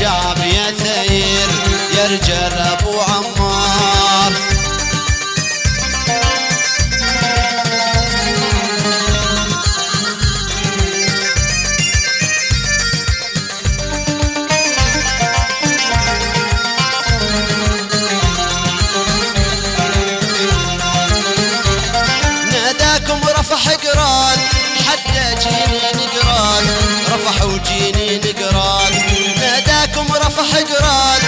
يا شعب يا رجال أبو عمار. ناداكم رفح قران حتى جيني رفح قران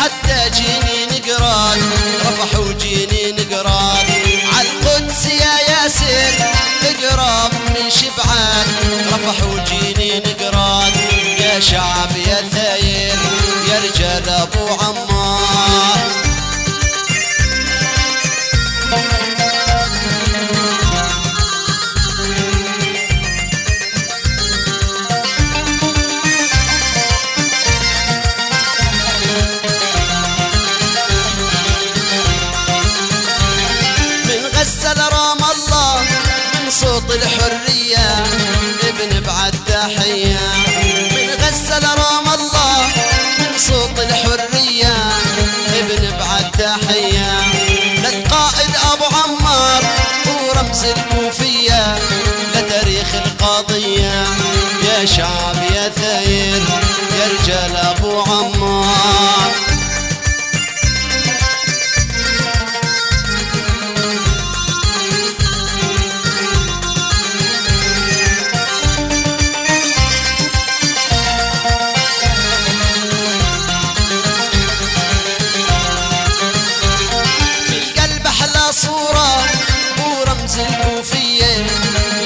حتى جيني نقران رفحوا جيني نقران عالقدس يا ياسر اقرب من شبعان. رفحوا جيني نقران يا شعب يا ثاير يا رجال أبو عمار. صوت الحرية تحية. من غسل رام الله من صوت الحرية ابن بعد تحية. للقائد أبو عمار ورمز الكوفية لتاريخ القضية. يا شعب يا ثاير يا رجال أبو عمار.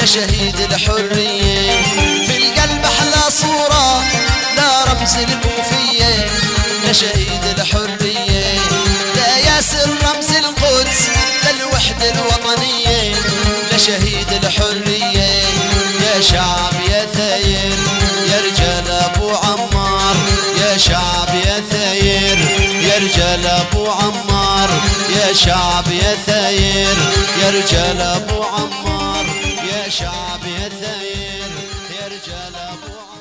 لشهيد الحرية. في القلب أحلى صورة لا رمز الكوفية لشهيد الحرية. لا ياسر رمز القدس للوحدة الوطنية. لشهيد الحرية. يا شعب يا ثاير يا رجال أبو عمار. يا شعب يا ثاير يا رجال أبو عمار. يا شعب يا ثاير يا رجال أبو عمار. شعبي الثير يرجى الابواب